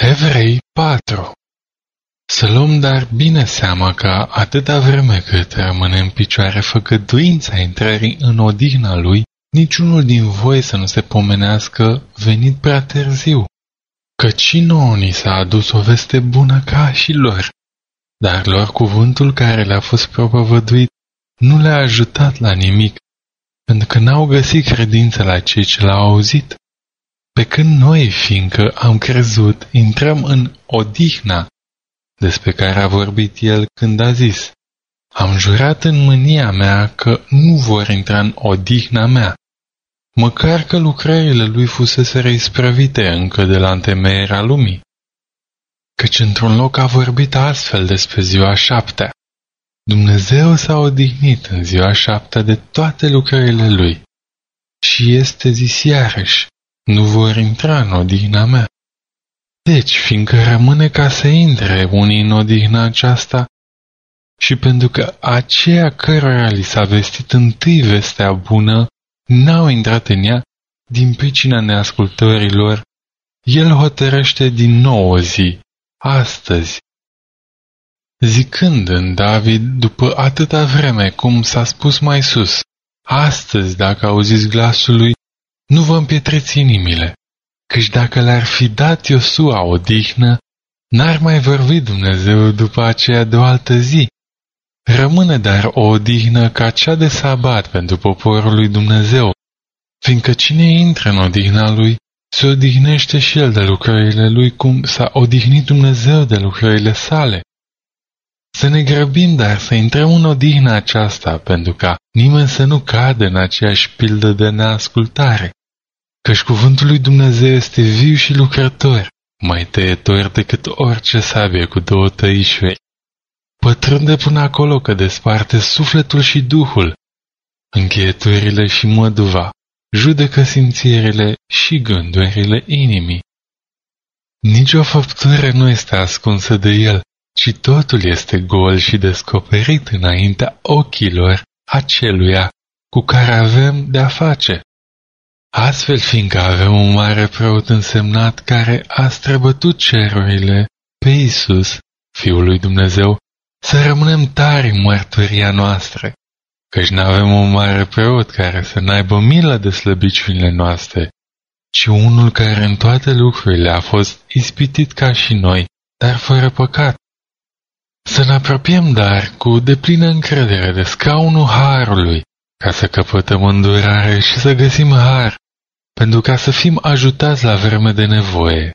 Evrei 4 Să luăm dar bine seama că atâta vreme cât rămâne în picioare făgăduința intrării în odihna lui, niciunul din voi să nu se pomenească venit prea târziu, căci și nouă ni s-a adus o veste bună ca și lor, dar lor cuvântul care le-a fost propovăduit nu le-a ajutat la nimic, pentru că n-au găsit credință la cei ce l-au auzit. Pe când noi, fiindcă am crezut, intrăm în odihna, despre care a vorbit el când a zis, Am jurat în mânia mea că nu vor intra în odihna mea, măcar că lucrările lui fusese reisprăvite încă de la întemeierea lumii. Căci într-un loc a vorbit astfel despre ziua șaptea. Dumnezeu s-a odihnit în ziua șaptea de toate lucrările lui. Și este zis iarăși, nu vor intra în odihna mea. Deci, fiindcă rămâne ca să intre unii în odihna aceasta, și pentru că aceea cărora li s-a vestit întâi vestea bună, n-au intrat în ea din pricina neascultărilor, el hotărăște din nou o zi, astăzi. Zicând în David, după atâta vreme cum s-a spus mai sus, astăzi, dacă auziți glasul lui, nu vă împietreți inimile, căci dacă le-ar fi dat Iosua odihnă, n-ar mai vorbi Dumnezeu după aceea de o altă zi. Rămâne dar o odihnă ca cea de sabat pentru poporul lui Dumnezeu, fiindcă cine intră în odihna lui, se odihnește și el de lucrările lui cum s-a odihnit Dumnezeu de lucrările sale. Să ne grăbim, dar să intrăm în odihna aceasta, pentru ca nimeni să nu cadă în aceeași pildă de neascultare căci cuvântul lui Dumnezeu este viu și lucrător, mai tăietor decât orice sabie cu două tăișuri. Pătrunde până acolo că desparte sufletul și duhul, încheieturile și măduva, judecă simțirile și gândurile inimii. Nici o făptură nu este ascunsă de el, ci totul este gol și descoperit înaintea ochilor aceluia cu care avem de-a face. Astfel, fiindcă avem un mare preot însemnat care a străbătut cerurile pe Isus, Fiul lui Dumnezeu, să rămânem tari în mărturia noastră, căci nu avem un mare preot care să n-aibă milă de slăbiciunile noastre, ci unul care în toate lucrurile a fost ispitit ca și noi, dar fără păcat. Să ne apropiem, dar, cu deplină încredere de scaunul Harului, ca să căpătăm îndurare și să găsim har, pentru ca să fim ajutați la vreme de nevoie.